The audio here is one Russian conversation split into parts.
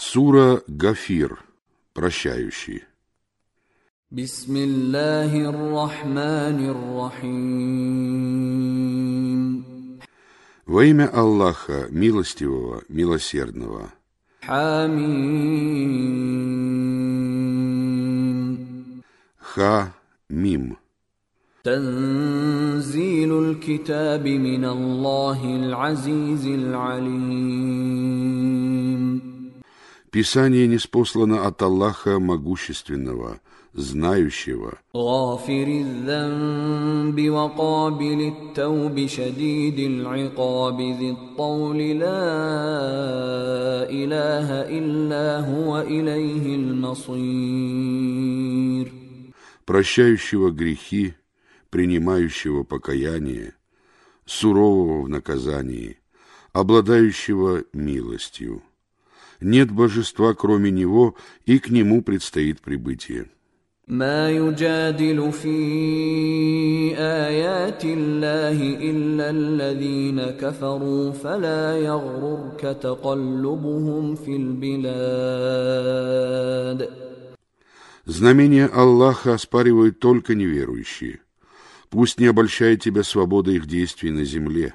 Сура Гафир, прощающий. بسم الله الرحمن الرحيم Во имя Аллаха, милостивого, милосердного. حميم Ха Мим. تنزيل الكتاب من الله العزيز العليم Писание не спослано от Аллаха Могущественного, Знающего. Прощающего грехи, принимающего покаяние, сурового в наказании, обладающего милостью Нет божества, кроме Него, и к Нему предстоит прибытие. ما يجادل في ايات الله الا الذين كفروا فلا يغررك تقلبهم في البلاد Знамения Аллаха оспаривают только неверующие. Пусть не обольщает тебя свобода их действий на земле.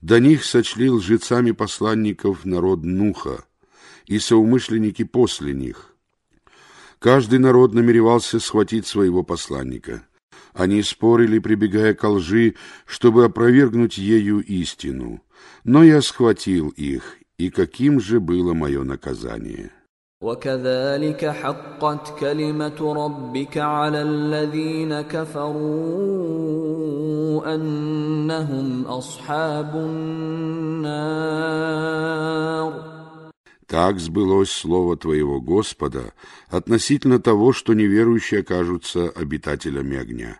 До них сочли лжецами посланников народ Нуха и соумышленники после них. Каждый народ намеревался схватить своего посланника. Они спорили, прибегая к лжи, чтобы опровергнуть ею истину. Но я схватил их, и каким же было мое наказание. وكذلك حقت كلمه ربك على الذين كفروا انهم اصحاب النار Так сбылось слово твоего Господа относительно того, что неверующие окажутся обитателями огня.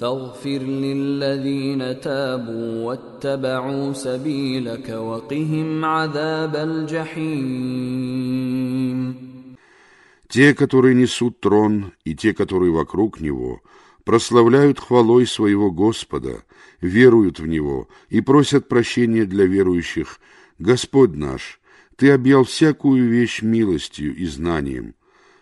فاغفر للذين تابوا واتبعوا سبيلك وقهم عذاب الجحيم Те, которые несут трон, и те, которые вокруг него, прославляют хвалой своего Господа, веруют в Него и просят прощения для верующих. Господь наш, Ты объял всякую вещь милостью и знанием.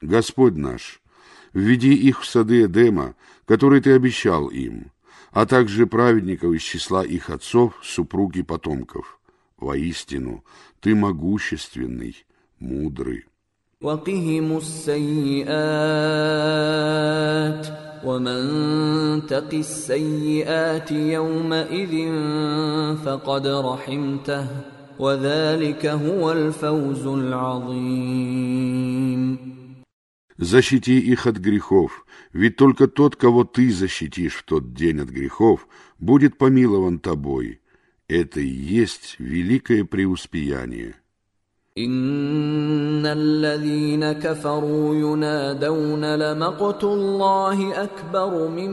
Господь наш, введи их в сады Эдема, которые Ты обещал им, а также праведников из числа их отцов, супруг и потомков. Воистину, Ты могущественный, мудрый. وقهم السيئات ومن تق السيئات يومئذ فقد رحمته وذلك هو الفوز العظيم Защити их от грехов, ведь только тот, кого Ты защитишь в тот день от грехов, будет помилован Тобой. Это и есть великое преуспеяние. ان الذين كفروا ينادون لمقت الله اكبر من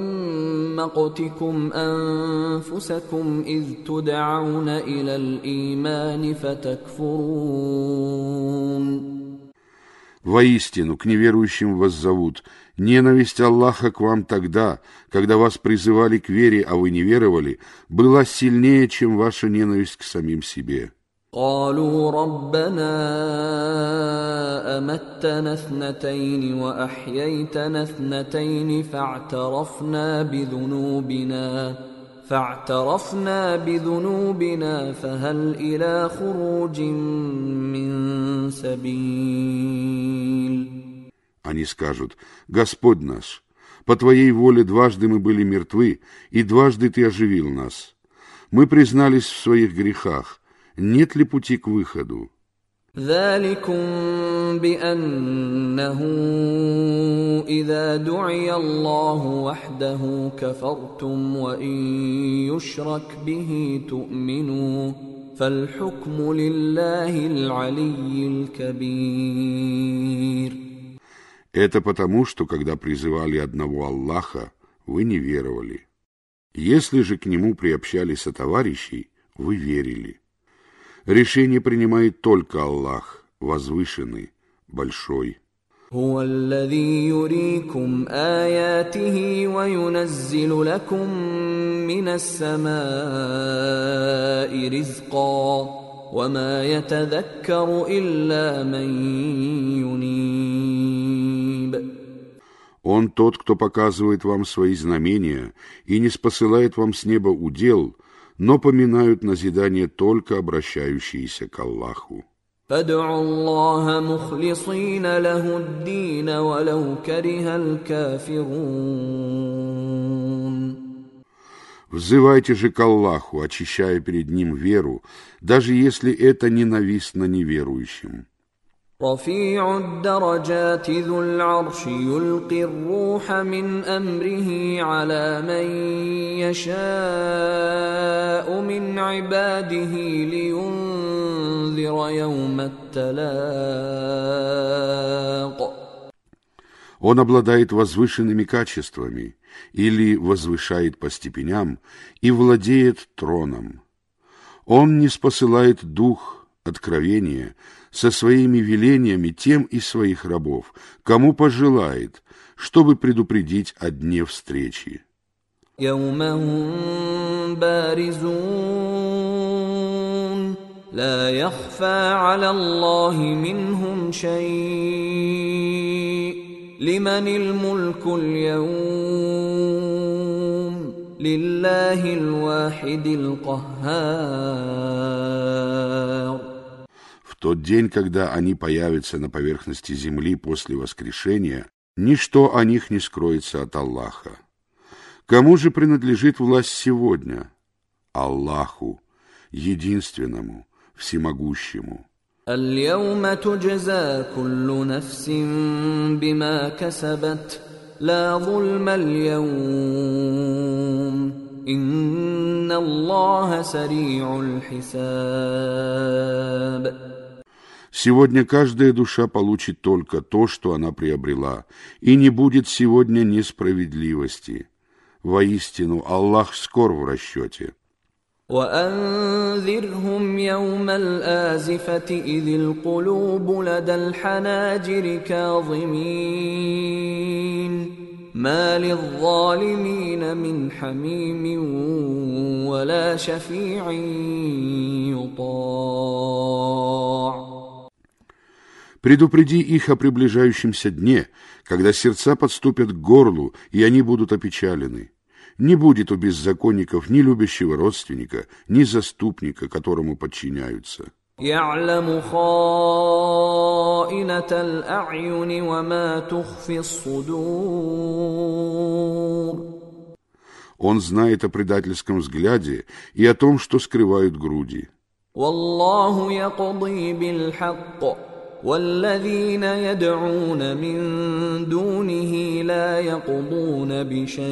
مقتكم انفسكم اذ تدعون الى الايمان فتكفرون Воистину, к неверующим вас зовут, Ненависть Аллаха к вам тогда, когда вас призывали к вере, а вы не веровали, была сильнее, чем ваша ненависть к самим себе. قالوا ربنا امتنا اثنتين واحييتنا اثنتين فاعترفنا بذنوبنا فاعترفنا بذنوبنا فهل الى خروج من سبيل Они скажут, Господь наш, по Твоей воле дважды мы были мертвы, и дважды Ты оживил нас. Мы признались в своих грехах, нет ли пути к выходу? ذلكم بانه اذا دعي الله وحده كفرتم وان يشرك به تؤمنوا فالحكم لله العلي الكبير Это потому, что когда призывали одного Аллаха, вы не веровали. Если же к нему приобщали сотоварищей, вы верили. Решение принимает только Аллах, возвышенный, большой. هو الذي يريكم آياته وينزل لكم من السماء رزقا وما يتذكر إلا من ينيب Он тот, кто показывает вам свои знамения и не спосылает вам с неба удел, но поминают назидание только обращающиеся к Аллаху. فادعوا Взывайте же к Аллаху, очищая перед Ним веру, даже если это ненавистно неверующим. رفيع الدرجات ذو العرش يلقي الروح من امره على من يشاء من عباده لينذر يوم التلاق Он обладает возвышенными качествами или возвышает по степеням и владеет троном. Он не спосылает дух откровения со своими велениями тем из своих рабов, кому пожелает, чтобы предупредить о дне встречи. يوم هم بارزون لا يخفى على الله منهم شيء لمن الملك اليوم لله الواحد القهار В тот день, когда они появятся на поверхности земли после воскрешения, ничто о них не скроется от Аллаха. Кому же принадлежит власть сегодня? Аллаху, единственному, всемогущему. اليوم تجزى كل نفس بما كسبت لا ظلم اليوم ان الله سريع الحساب Сегодня каждая душа получит только то, что она приобрела, и не будет сегодня несправедливости. Воистину, Аллах скор в расчете. وأنذرهم يوم الآزفة إذ القلوب لدى الحناجر كاظمين ما للظالمين من حميم ولا شفيع يطاع Предупреди их о приближающемся дне, когда сердца подступят к горлу, и они будут опечалены. Не будет у беззаконников ни любящего родственника, ни заступника, которому подчиняются. يعلم خائنة الأعين وما تخفي الصدور Он знает о предательском взгляде и о том, что скрывают груди. والله يقضي بالحق والذين يدعون من دونه لا يقضون بشيء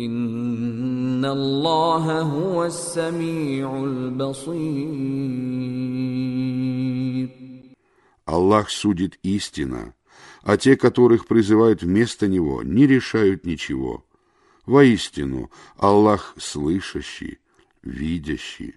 ان الله هو السميع البصير Аллах судит истинно, а те, которых призывают вместо Него, не решают ничего. Воистину, Аллах слышащий, видящий.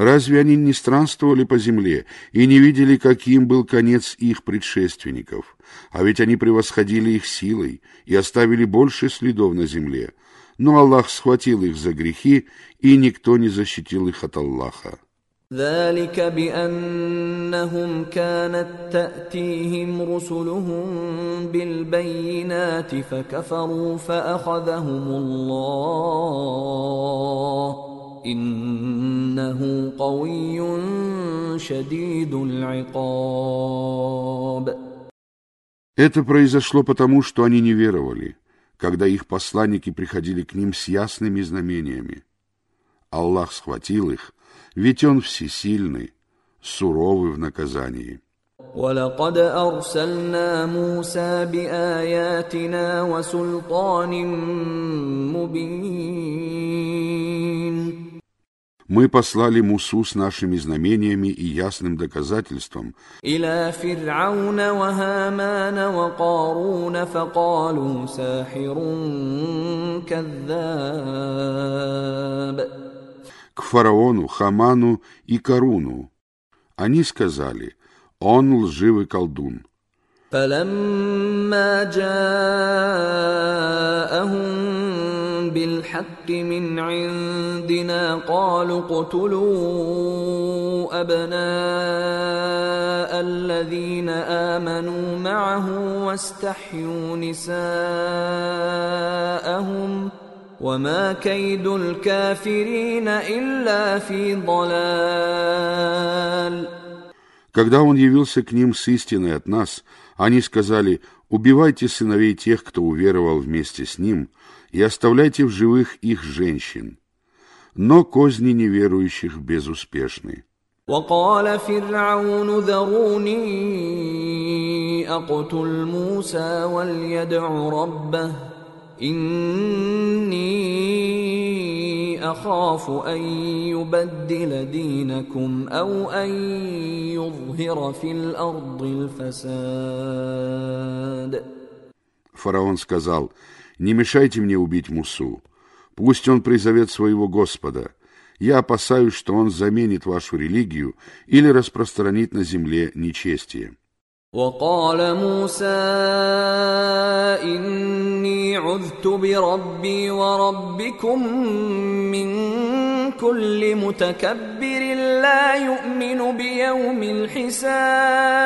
Разве они не странствовали по земле и не видели, каким был конец их предшественников? А ведь они превосходили их силой и оставили больше следов на земле. Но Аллах схватил их за грехи, и никто не защитил их от Аллаха. ذلك بأنهم كانت تأتيهم رسلهم بالبينات فكفروا فأخذهم الله إنه قوي شديد العقاب Это произошло потому, что они не веровали, когда их посланники приходили к ним с ясными знамениями. Аллах схватил их, ведь Он всесильный, суровый в наказании. ولقد أرسلنا موسى بآياتنا وسلطان مبين Мы послали Мусу с нашими знамениями и ясным доказательством إلى فرعون وهامان وقارون فقالوا ساحر كذاب к фараону, Хаману и Каруну. Они сказали, он лживый колдун. فلما جاءهم بالحق من عندنا قالوا اقتلوا ابناء الذين امنوا معه واستحيوا نساءهم وما كيد الكافرين الا في ضلال Когда он явился к ним с истиной от нас, они сказали, «Убивайте сыновей тех, кто уверовал вместе с ним, и оставляйте в живых их женщин». Но козни неверующих безуспешны. وقال فرعون ذروني اقتل موسى وليدع ربه اني اخاف ان يبدل دينكم او ان يظهر في الارض الفساد Фараон сказал, «Не мешайте мне убить Мусу. Пусть он призовет своего Господа. Я опасаюсь, что он заменит вашу религию или распространит на земле нечестие». وقال موسى إني عذت بربي وربكم من كل متكبر لا يؤمن بيوم الحساب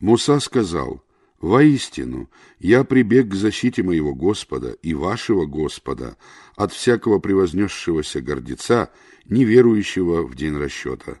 Муса сказал, «Воистину, я прибег к защите моего Господа и вашего Господа от всякого превознесшегося гордеца, неверующего в день расчета».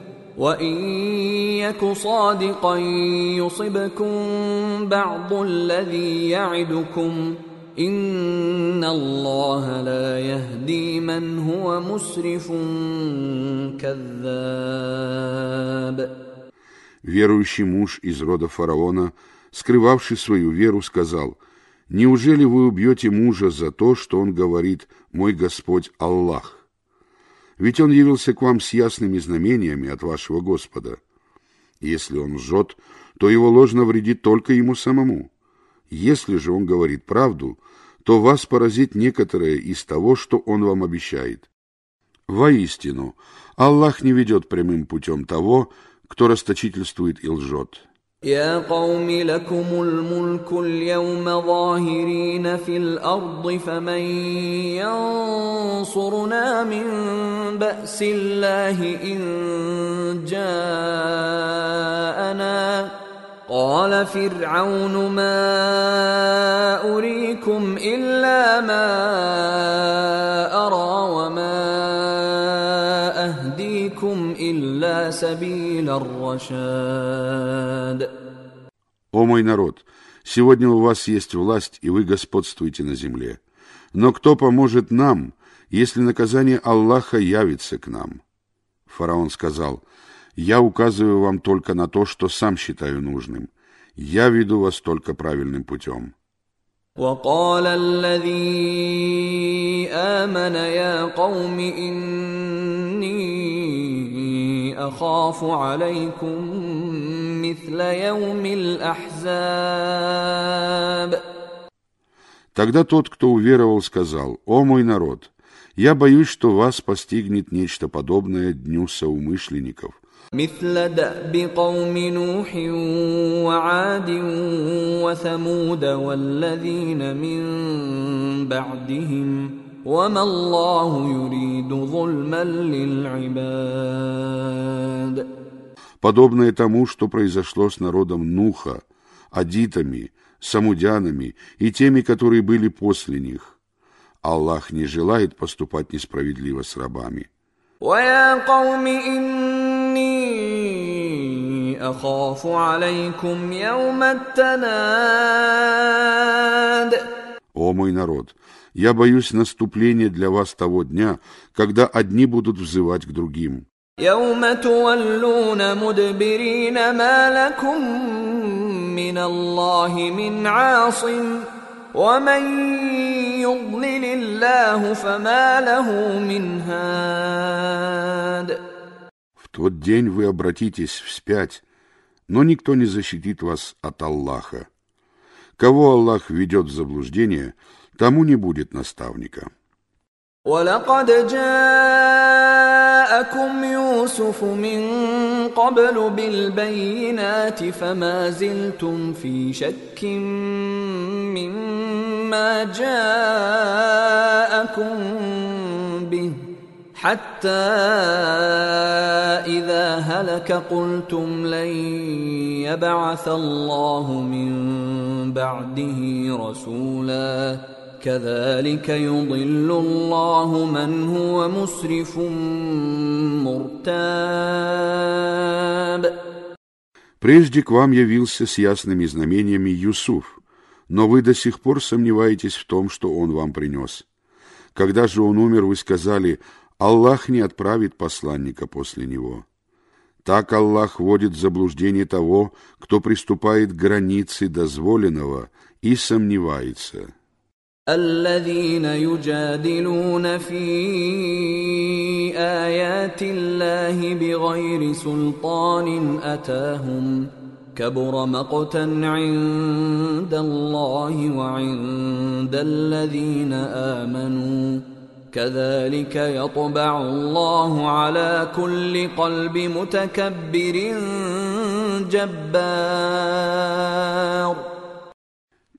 وان يك صادقا يصبكم بعض الذي يعدكم ان الله لا يهدي من هو مسرف كذاب Верующий муж из рода фараона, скрывавший свою веру, сказал, «Неужели вы убьете мужа за то, что он говорит «Мой Господь Аллах»?» Ведь он явился к вам с ясными знамениями от вашего Господа. Если он лжет, то его ложь навредит только ему самому. Если же он говорит правду, то вас поразит некоторое из того, что он вам обещает. Воистину, Аллах не ведет прямым путем того, кто расточительствует и лжет. يا قوم لكم الملك اليوم ظاهرين في الأرض فمن ينصرنا من بأس الله إن جاءنا؟ قال فرعون ما أريكم إلا ما «О мой народ, сегодня у вас есть власть, и вы господствуете на земле. Но кто поможет нам, если наказание Аллаха явится к нам?» Фараон сказал, «Я указываю вам только на то, что сам считаю нужным. Я веду вас только правильным путем». وقال الذي آمن يا قوم إني أخاف عليكم مثل يوم الأحزاب Тогда тот, кто уверовал, сказал, «О мой народ, я боюсь, что вас постигнет нечто подобное дню соумышленников». مثل دأب قوم نوح وعاد وثمود والذين من بعدهم وما الله يريد ظلما للعباد подобное тому, что произошло с народом Нуха, адитами, самудянами и теми, которые были после них. Аллах не желает поступать несправедливо с рабами. ويا قوم إني أخاف عليكم يوم التناد О мой народ, я боюсь наступления для вас того дня, когда одни будут взывать к другим. يوم تولون مدبرين ما لكم من الله من عاصم ومن يضلل الله فما له من هاد В тот день вы обратитесь вспять, но никто не защитит вас от Аллаха. Кого Аллах ведет в заблуждение, тому не будет наставника. ولقد جاءكم يوسف من قبل بالبينات فما زلتم في شك مما جاءكم به حتى اذا هلك قلتم لن يبعث الله من بعده رسولا كذلك يضل الله من هو مسرف مرتاب Прежде к вам явился с ясными знамениями Юсуф, но вы до сих пор сомневаетесь в том, что он вам принес. Когда же он умер, вы сказали, Аллах не отправит посланника после него. Так Аллах вводит в заблуждение того, кто приступает к границе дозволенного и сомневается. الذين يجادلون في آيات الله بغير سلطان أتاهم كبر مقتا عند الله وعند الذين آمنوا كذلك يطبع الله على كل قلب متكبر جبار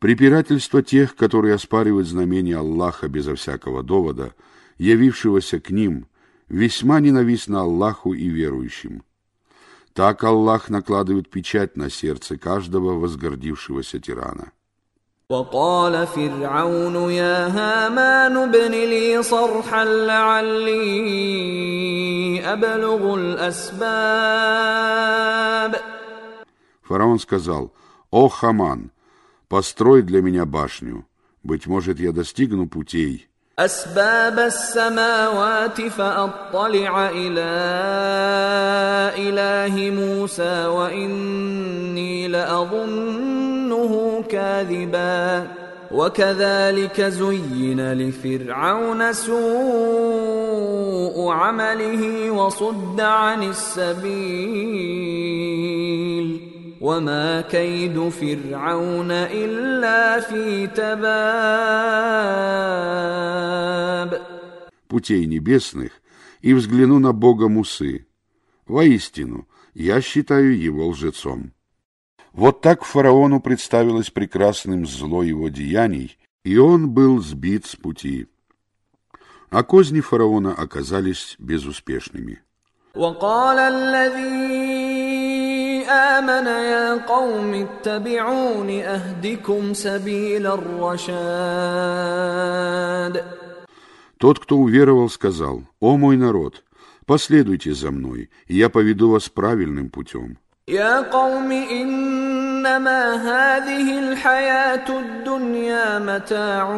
Препирательство тех, которые оспаривают знамения Аллаха безо всякого довода, явившегося к ним, весьма ненавистно Аллаху и верующим. Так Аллах накладывает печать на сердце каждого возгордившегося тирана. وقال فرعون يا هامان ابن لي صرحا لعلي أبلغ الأسباب Фараон сказал, «О, Хаман, Построй для меня башню. Быть может, я достигну путей. أسباب السماوات فأطلع إلى إله موسى وإني لأظنه كاذبا وكذلك زين لفرعون سوء عمله وصد عن السبيل وما كيد فرعون إلا في تباب путей небесных и взгляну на Бога Мусы. Воистину, я считаю его лжецом. Вот так фараону представилось прекрасным зло его деяний, и он был сбит с пути. А козни фараона оказались безуспешными. وقال الذي آمن يا قوم اتبعون أهدكم سبيل الرشاد Тот, кто уверовал, сказал, «О мой народ, последуйте за мной, и я поведу вас правильным путем». يا قوم إنما هذه الحياة الدنيا متاع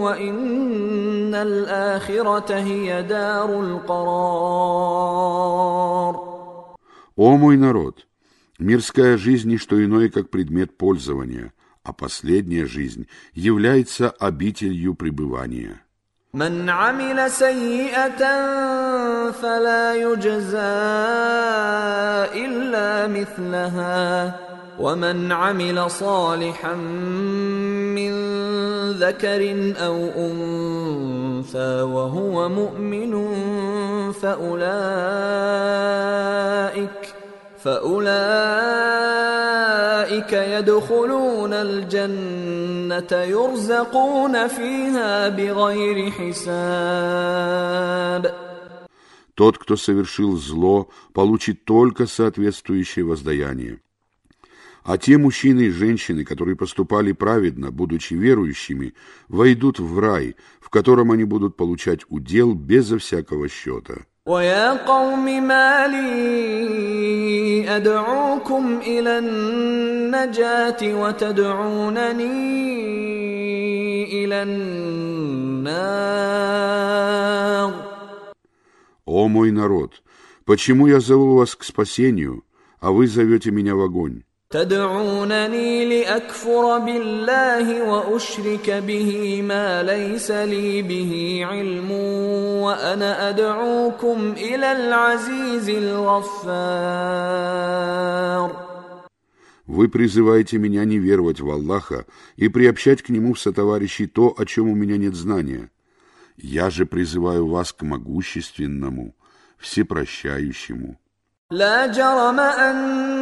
وإن الآخرة هي دار القرار О мой народ, мирская жизнь не что иное, как предмет пользования, а последняя жизнь является обителью пребывания. من عمل سيئة فلا يجزى إلا مثلها ومن عمل صالحا من ذكر أو أنثى وهو مؤمن فأولئك فأولئك يدخلون الجنة يرزقون فيها بغير حساب Тот, кто совершил зло, получит только соответствующее воздаяние. А те мужчины и женщины, которые поступали праведно, будучи верующими, войдут в рай, в котором они будут получать удел безо всякого счета. ويا قوم ما لي أدعوكم إلى النجاة وتدعونني إلى النار О мой народ, почему я зову вас к спасению, а вы зовете меня в огонь? تدعونني لاكفر بالله واشرك به ما ليس لي به علم وانا ادعوكم الى العزيز الغفار Вы призываете меня не веровать в Аллаха и приобщать к Нему в сотоварищей то, о чем у меня нет знания. Я же призываю вас к могущественному, всепрощающему. لا جرم أن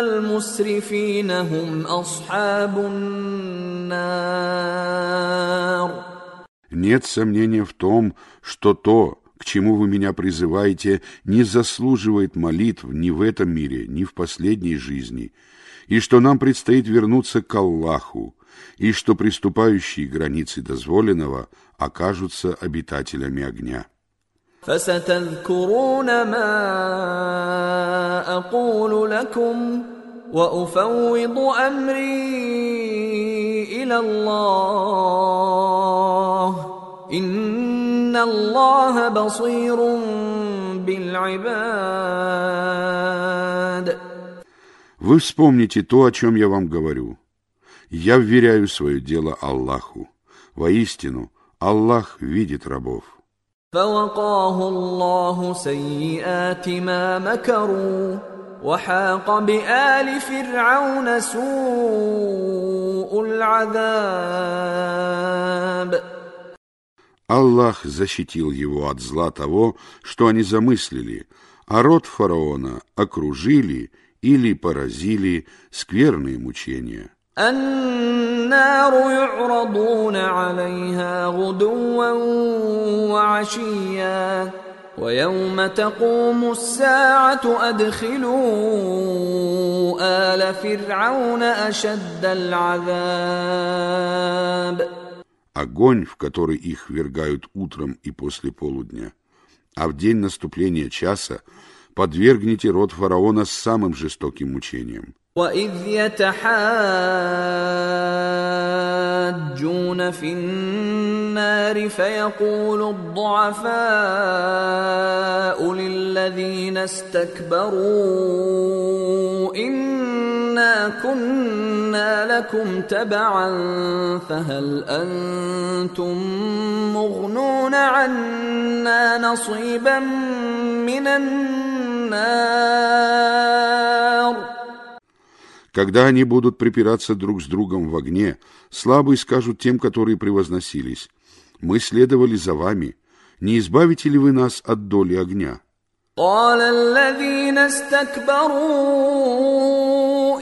المسرفين هم أصحاب النار Нет сомнения в том, что то, к чему вы меня призываете, не заслуживает молитв ни в этом мире, ни в последней жизни, и что нам предстоит вернуться к Аллаху, и что приступающие границы дозволенного окажутся обитателями огня. فستذكرون ما أقول لكم وأفوض أمري إلى الله إن الله بصير بالعباد Вы вспомните то, о чем я вам говорю. Я вверяю свое дело Аллаху. Воистину, Аллах видит рабов. فوقاه الله سيئات ما مكروا وحاق بآل فرعون سوء العذاب Аллах защитил его от зла того, что они замыслили, а род фараона окружили или поразили скверные мучения. النار يعرضون عليها غدوا وعشيا ويوم تقوم الساعة أدخلوا آل فرعون أشد العذاب Огонь, в который их вергают утром и после полудня. А в день наступления часа подвергните род фараона самым жестоким мучениям. وإذ يتحاجون في النار فيقول الضعفاء للذين استكبروا إنا كنا لكم تبعا فهل أنتم مغنون عنا نصيبا من النار Когда они будут припираться друг с другом в огне, слабые скажут тем, которые превозносились, «Мы следовали за вами, не избавите ли вы нас от доли огня?» قال الذين استكبروا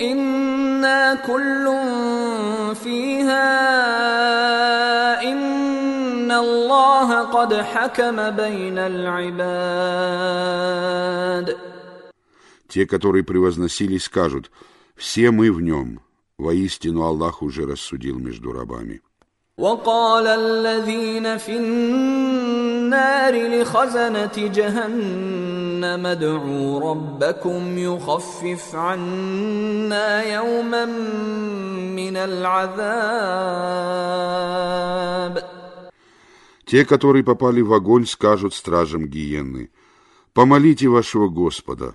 إنا كل فيها إن الله قد حكم بين العباد Те, которые превозносились, скажут, «Все мы в нем». Воистину Аллах уже рассудил между рабами. وقال الذين في النار لخزنة جهنم ادعوا ربكم يخفف عنا يوما من العذاب Те, которые попали в огонь, скажут стражам гиенны, «Помолите вашего Господа,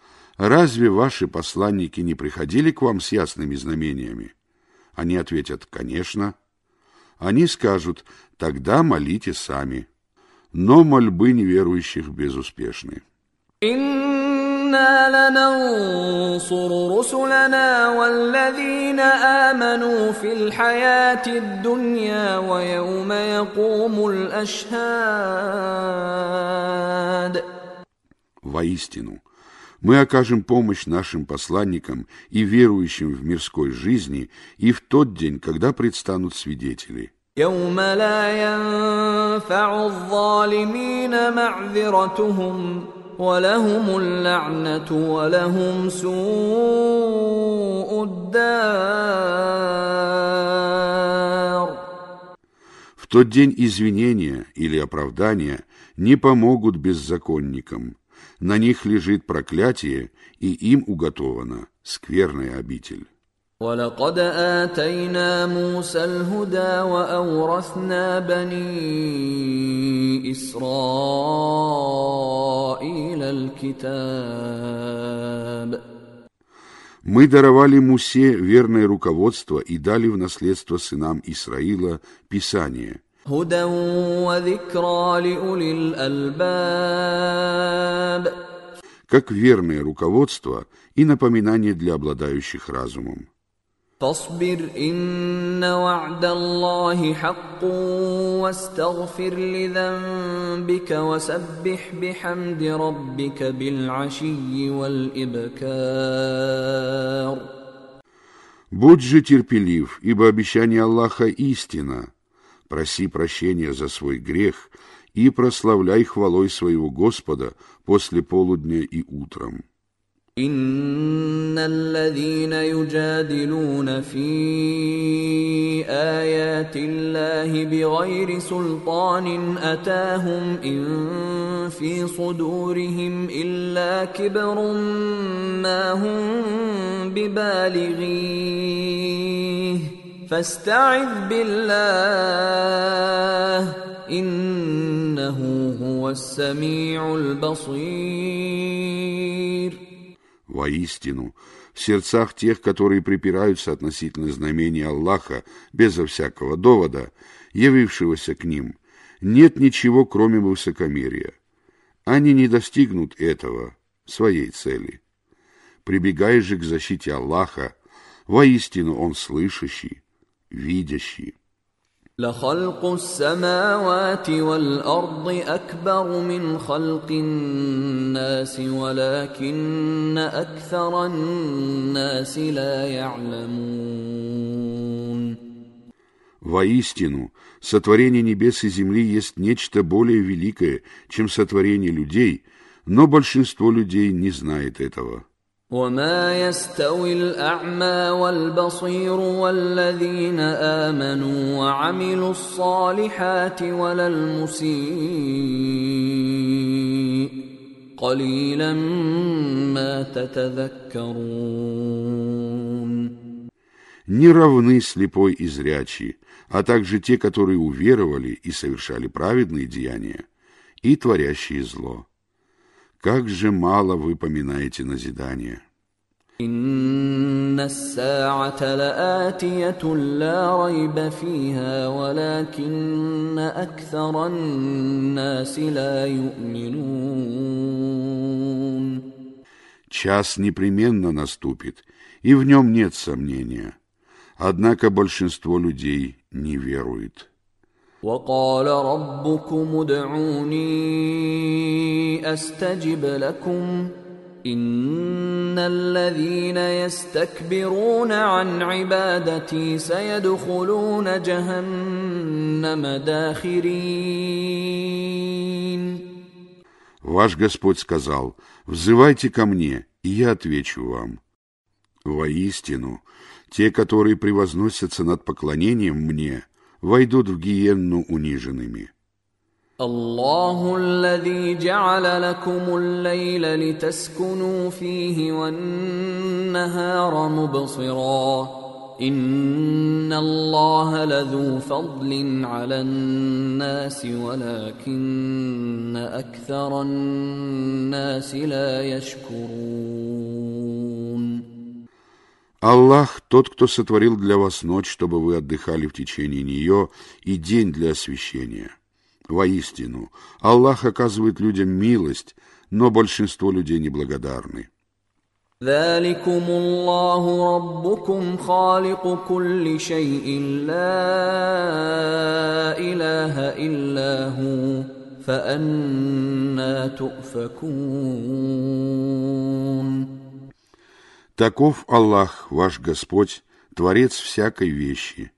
«Разве ваши посланники не приходили к вам с ясными знамениями?» Они ответят «Конечно». Они скажут «Тогда молите сами». Но мольбы неверующих безуспешны. إنا لننصر رسلنا والذين آمنوا في الحياة الدنيا ويوم يقوم الأشهاد Воистину, мы окажем помощь нашим посланникам и верующим в мирской жизни и в тот день, когда предстанут свидетели. يوم لا ينفع الظالمين معذرتهم ولهم اللعنة ولهم سوء الدار В тот день извинения или оправдания не помогут беззаконникам. На них лежит проклятие, и им уготована скверная обитель. ولقد آتينا موسى الهدى وأورثنا بني إسرائيل الكتاب Мы даровали Мусе верное руководство и дали в наследство сынам Исраила Писание, هدى وذكرى لأولي الألباب как верное руководство и напоминание для обладающих разумом. فاصبر إن وعد الله حق واستغفر لذنبك وسبح بحمد ربك بالعشي والإبكار Будь же терпелив, ибо обещание Аллаха истина. Проси прощения за свой грех и прославляй хвалой своего Господа после полудня и утром. إن الذين يجادلون في آيات الله بغير سلطان أتاهم إن في صدورهم إلا كبر ما هم ببالغيه فاستعذ بالله إنه هو السميع البصير Воистину, в сердцах тех, которые припираются относительно знамения Аллаха безо всякого довода, явившегося к ним, нет ничего, кроме высокомерия. Они не достигнут этого, своей цели. Прибегай же к защите Аллаха, воистину Он слышащий, видящий. لخلق السماوات والأرض أكبر من خلق الناس ولكن أكثر الناس لا يعلمون Воистину, сотворение небес и земли есть нечто более великое, чем сотворение людей, но большинство людей не знает этого. وما يستوي الاعمى والبصير والذين امنوا وعملوا الصالحات ولا المسيء قليلا ما تتذكرون Не равны слепой и зрячий, а также те, которые уверовали и совершали праведные деяния, и творящие зло. Как же мало вы поминаете назидание. Инна ас-са'ата ла райба фиха, валакинна акцаран наси ла ю'минун. Час непременно наступит, и в нем нет сомнения. Однако большинство людей не верует. وقال ربكم ادعوني استجب لكم ان الذين يستكبرون عن عبادتي سيدخلون جهنم داخرين Ваш Господь сказал, «Взывайте ко мне, и я отвечу вам». Воистину, те, которые превозносятся над поклонением мне, войдут в гиенну униженными. الله الذي جعل لكم الليل لتسكنوا فيه والنهار مبصرا ان الله لذو فضل على الناس ولكن اكثر الناس لا يشكرون Аллах тот, кто сотворил для вас ночь, чтобы вы отдыхали в течение нее, и день для освящения. Воистину, Аллах оказывает людям милость, но большинство людей неблагодарны. ذلكم الله ربكم خالق كل شيء لا اله الا هو فانا تؤفكون Таков Аллах, ваш Господь, Творец всякой вещи.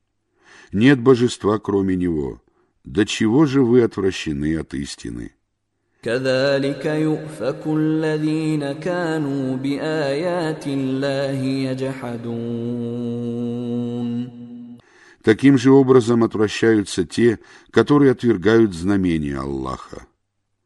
Нет божества, кроме Него. До чего же вы отвращены от истины? Таким же образом отвращаются те, которые отвергают знамения Аллаха.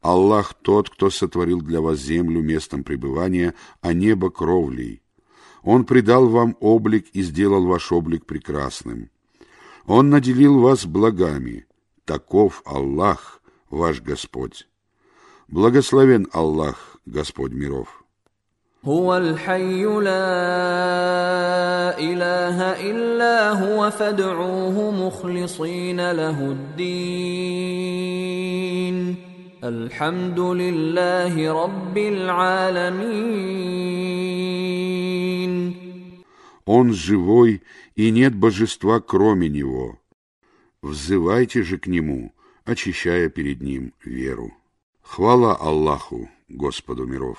Аллах тот, кто сотворил для вас землю местом пребывания, а небо кровлей. Он придал вам облик и сделал ваш облик прекрасным. Он наделил вас благами. Таков Аллах, ваш Господь. Благословен Аллах, Господь миров. هو الحي لا اله الا هو فادعوه مخلصين له الدين الحمد لله رب العالمين Он живой, и нет божества, кроме Него. Взывайте же к Нему, очищая перед Ним веру. Хвала Аллаху, Господу миров.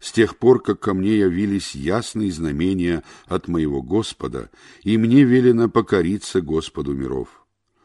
с тех пор, как ко мне явились ясные знамения от моего Господа, и мне велено покориться Господу миров.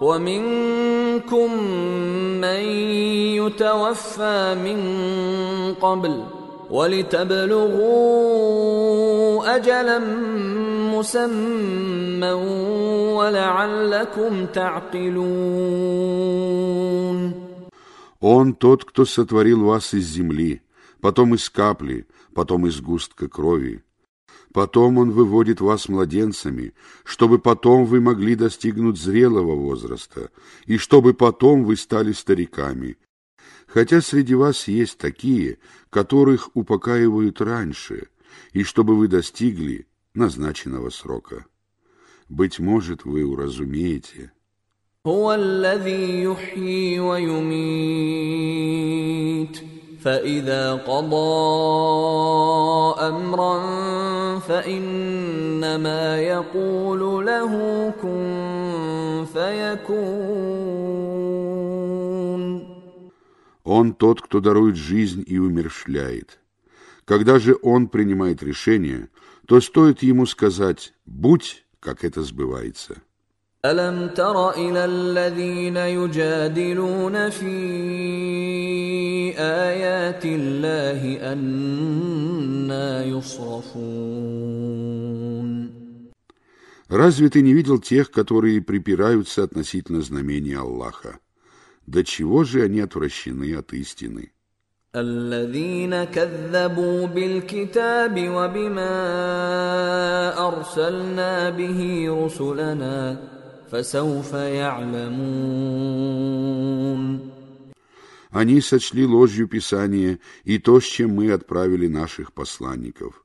ومنكم من يتوفى من قبل ولتبلغوا اجلا مسمى ولعلكم تعقلون Он тот, кто сотворил вас из земли, потом из капли, потом из густка крови. Потом Он выводит вас младенцами, чтобы потом вы могли достигнуть зрелого возраста, и чтобы потом вы стали стариками. Хотя среди вас есть такие, которых упокаивают раньше, и чтобы вы достигли назначенного срока. Быть может, вы уразумеете. هو الذي يحيي ويميت فإذا قضى أمرا فإنما يقول له كن فيكون Он тот, кто дарует жизнь и умершляет. Когда же он принимает решение, то стоит ему сказать «будь», как это сбывается. ألم تر إلى الذين يجادلون في آيات الله أنا يصرفون Разве ты не видел тех, которые припираются относительно знамения Аллаха? До чего же они отвращены от истины? الذين كذبوا بالكتاب وبما أرسلنا به رسلنا فسوف يعلمون Они сочли ложью Писание и то, с чем мы отправили наших посланников.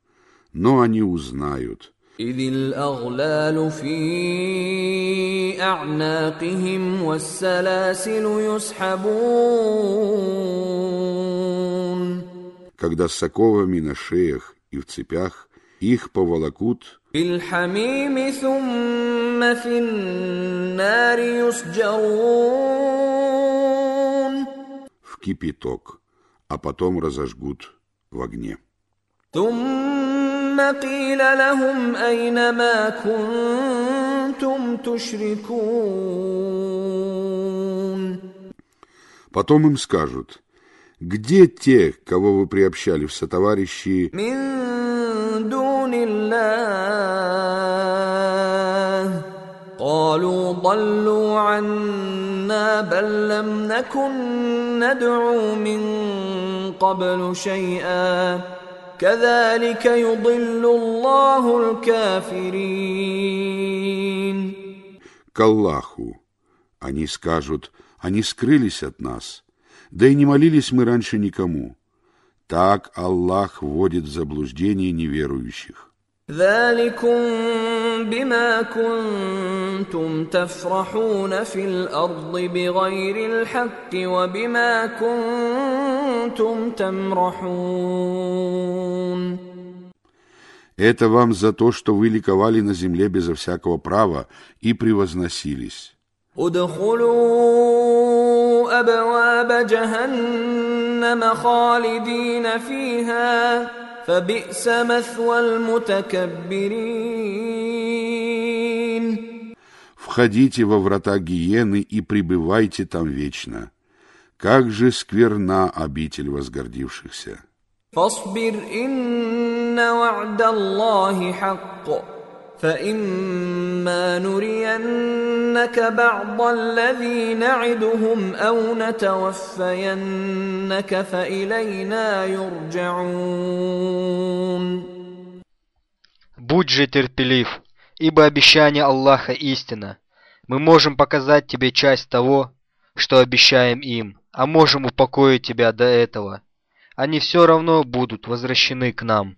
Но они узнают. إذ الأغلال في أعناقهم والسلاسل يسحبون Когда с оковами на шеях и в цепях их поволокут. В кипяток, а потом разожгут в огне. Потом им скажут, где те, кого вы приобщали в сотоварищи, دون الله قالوا ضلوا عنا بل لم نكن ندعو من قبل شيئا كذلك يضل الله الكافرين к Аллаху. Они скажут, они скрылись от нас, да и не молились мы раньше никому. Так Аллах вводит в заблуждение неверующих. ذلكم بما كنتم تفرحون في الارض بغير الحق وبما كنتم تمرحون Это вам за то, что вы ликовали на земле безо всякого права и превозносились. ادخلوا ابواب جهنم خالدين فيها فبئس مثوى المتكبرين Входите во врата гиены и пребывайте там вечно. Как же скверна обитель возгордившихся. فاصبر ان وعد الله حق فاما نرينك بعض الذي نعدهم او نتوفينك فالينا يرجعون Будь же терпелив, ибо обещание Аллаха истина. Мы можем показать тебе часть того, что обещаем им, а можем упокоить тебя до этого. Они все равно будут возвращены к нам.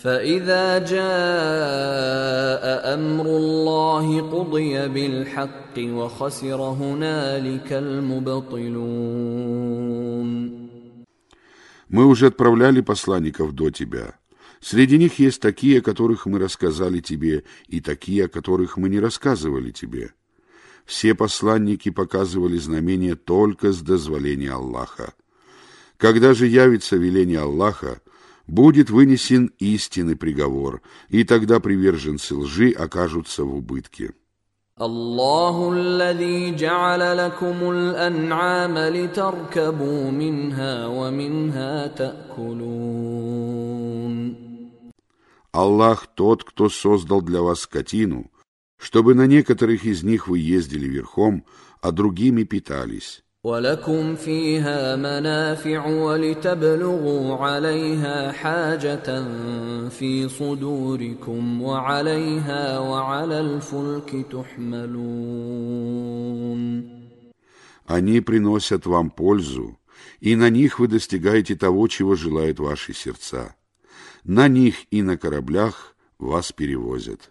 فاذا جاء امر الله قضي بالحق وخسر هنالك المبطلون Мы уже отправляли посланников до тебя. Среди них есть такие, о которых мы рассказали тебе, и такие, о которых мы не рассказывали тебе. Все посланники показывали знамения только с дозволения Аллаха. Когда же явится веление Аллаха, будет вынесен истинный приговор, и тогда приверженцы лжи окажутся в убытке. الله الذي جعل لكم الأنعام لتركبوا منها ومنها تأكلون Аллах тот, кто создал для вас скотину, чтобы на некоторых из них вы ездили верхом, а другими питались. ولكم فيها منافع ولتبلغوا عليها حاجة في صدوركم وعليها وعلى الفلك تحملون Они приносят вам пользу, и на них вы достигаете того, чего желают ваши сердца. На них и на кораблях вас перевозят.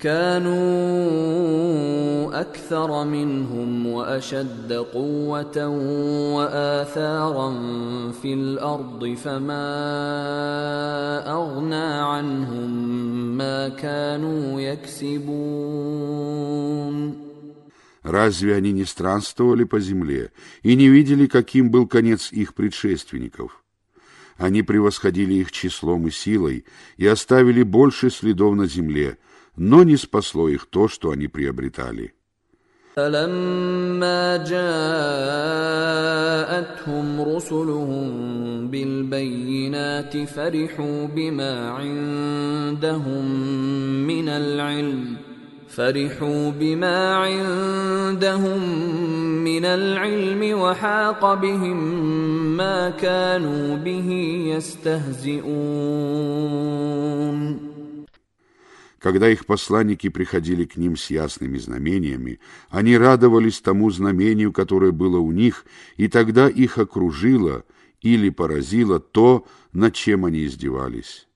كانوا اكثر منهم واشد قوه واثارا في الارض فما اغنى عنهم ما كانوا يكسبون Разве они не странствовали по земле и не видели, каким был конец их предшественников? Они превосходили их числом и силой и оставили больше следов на земле, но не спасло их то, что они приобретали. فلما جاءتهم رسلهم بالبينات فرحوا بما عندهم من العلم فرحوا بما عندهم من العلم وحاق بهم ما كانوا به يستهزئون Когда их посланники приходили к ним с ясными знамениями, они радовались тому знамению, которое было у них, и тогда их окружило или поразило то, над чем они издевались.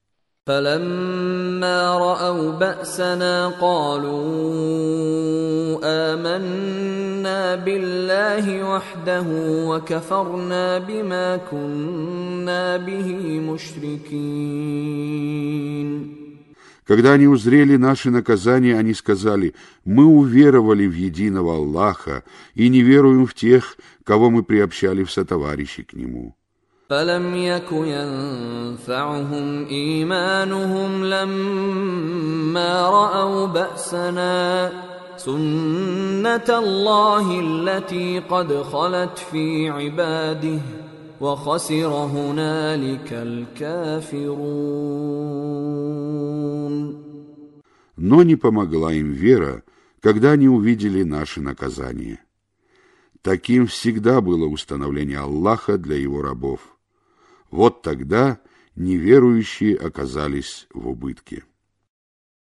فلما رأوا بأسنا قالوا آمنا بالله وحده وكفرنا بما كنا به مشركين Когда они узрели наши наказания, они сказали, «Мы уверовали в единого Аллаха и не веруем в тех, кого мы приобщали в сотоварищи к Нему». فلم يك ينفعهم إيمانهم لما رأوا بأسنا سنة الله التي قد خلت في عباده وخسر هنالك الكافرون Но не помогла им вера, когда они увидели наши наказания. Таким всегда было установление Аллаха для его рабов. Вот тогда неверующие оказались в убытке.